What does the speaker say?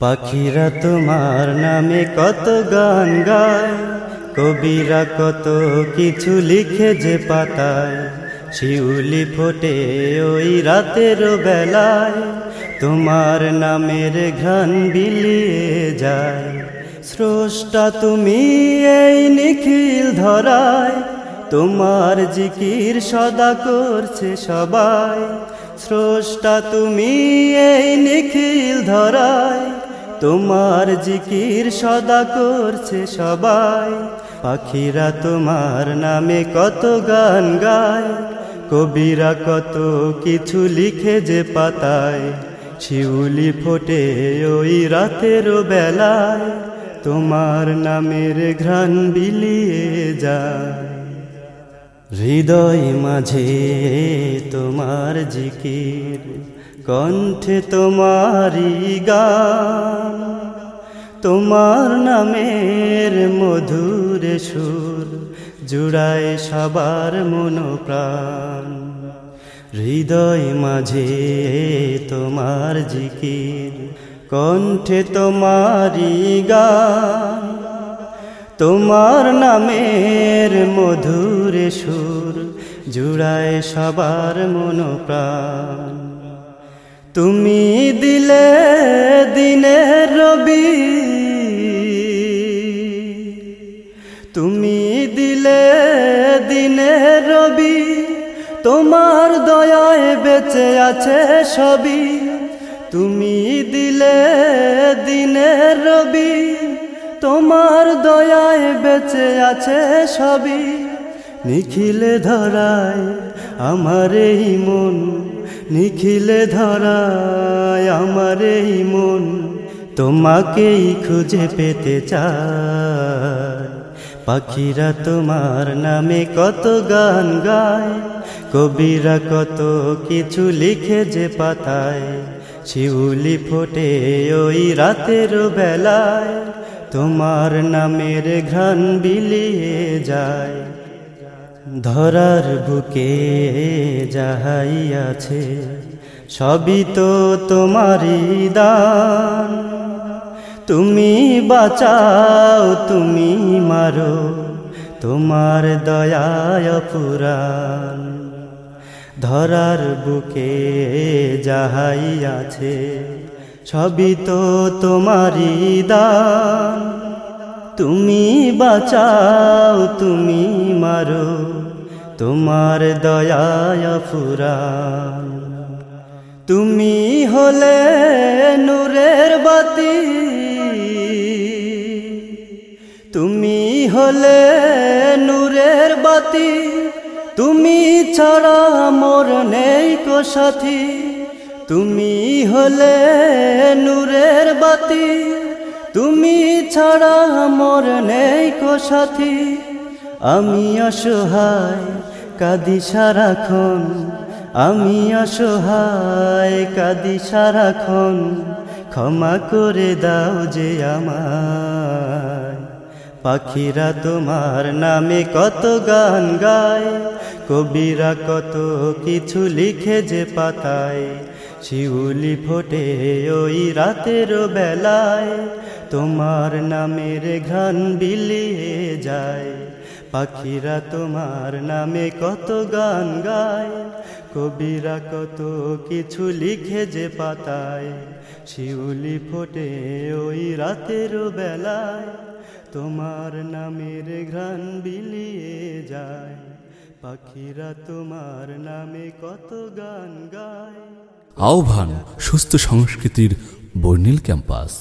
পাখিরা তোমার নামে কত গান গায়, কবিরা কত কিছু লিখে যে পাতায়, শিউলি ফোটে ওই রাতের বেলায়, তোমার নামের ঘ্রাণ বিলিয়ে যায়। স্রষ্টা তুমি এই নিখিল ধরায়, তোমার জিকির সদা করছে সবাই। স্রষ্টা তুমি এই নিখিল ধরায় তোমার জিকির সদা করছে সবাই। পাখিরা তোমার নামে কত গান গায়। কবিরা কত কিছু লিখে যে পাতায়। শিউলি ফোটে ওই রাতের বেলায়। তোমার নামের ঘ্রাণ বিলিয়ে যায়। হৃদয় মাঝে তোমার জিকির, কণ্ঠে তোমারি গান। তোমার নামের মধুর সুর জুড়ায় সবার মনোপ্রাণ। হৃদয় মাঝে তোমার জিকির, কণ্ঠে তোমারি গান। তোমার নামের মধুর সুর জুড়ায় সবার মনোপ্রাণ। তুমি দিলে দিনের রবি, তুমি দিলে দিনের রবি, তোমার দয়ায় বেঁচে আছে সবই। তুমি দিলে দিনের রবি তোমার দয়ায় বেঁচে আছে সবই। নিখিলে ধরায় আমার এই মন, নিখিলে ধরায় আমার এই মন, তোমাকেই খুঁজে পেতে চায় পাখিরা তোমার নামে কত গান গায়, কবিরা কত কিছু লিখে যে পাতায়। শিউলি ফোটে ওই রাতের বেলায় তোমার নামের ঘ্রাণ বিলিয়ে যায়, ধরার বুকে যাহাই আছে, সবই তো তোমারই দান। তুমি বাঁচাও, তুমি মারো, তোমার দয়ায় পুরাণ ধরার বুকে যাহাই আছে সবই তো তোমারই দান। তুমি বাঁচাও, তুমি মারো, তোমার দয়ায় ফুরান। তুমি হলে নূরের বাতি। তুমি হলে নূরের বাতি। তুমি ছাড়া মোর নেই কো সাথী। তুমি হলে নূরের বাতি, তুমি ছাড়া মোর নেই কো সাথী। আমি অসহায়, কাঁদি সারাক্ষণ, আমি অসহায়, কাঁদি সারাক্ষণ, ক্ষমা করে দাও যে আমায়। পাখিরা তোমার নামে কত গান গায়, কবিরা কত কিছু লিখে যে পাতায়। শিউলি ফোটে ওই রাতের বেলায়, তোমার নামের ঘ্রাণ বিলিয়ে যায়। পাখিরা তোমার নামে কত গান গায়, কবিরা কত কিছু লিখে যে পাতায়। শিউলি ফোটে ওই রাতের বেলায়, তোমার নামের ঘ্রাণ বিলিয়ে যায়। পাখিরা তোমার নামে কত গান গায়। আহ্বান সুস্থ সংস্কৃতির বর্ণিল ক্যাম্পাস।